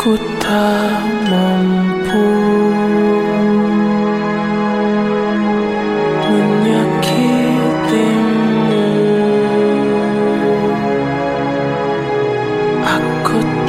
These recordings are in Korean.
Aku tak mampu Aku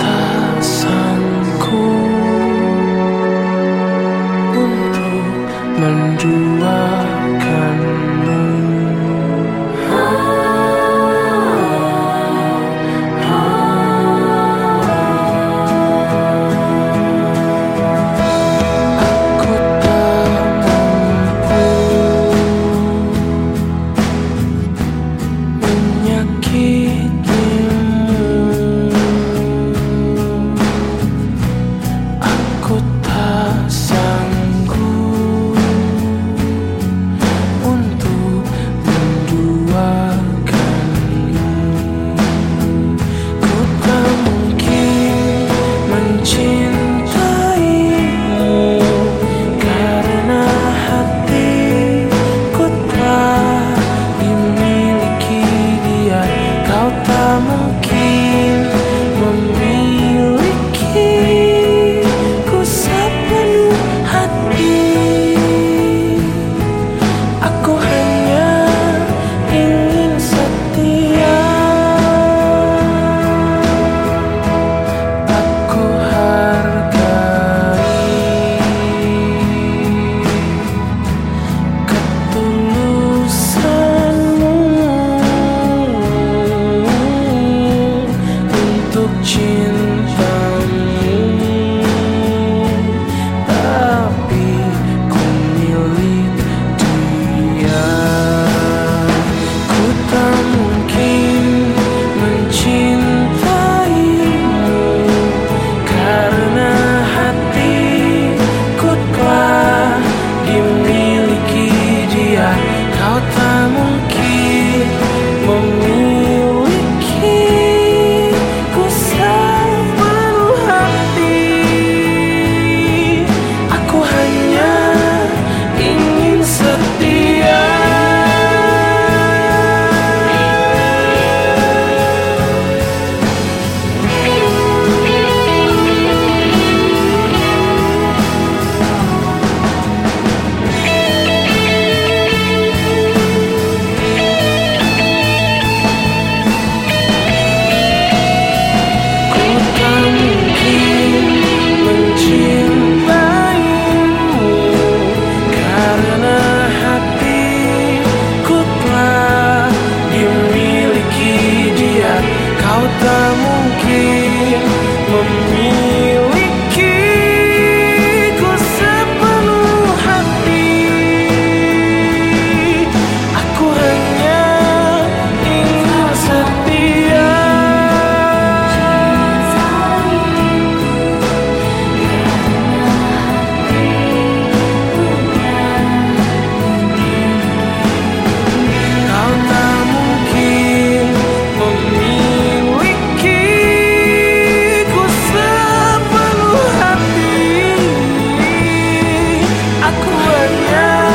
yeah.